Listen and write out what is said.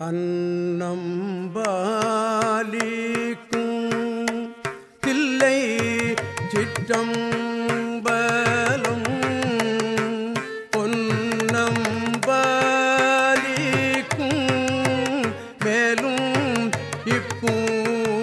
அன்னம்பாலிக்கும் தில்லை சிற்றம்பலம். பொன்னம்பாலிக்கும் மேலும் இப்பூமீசை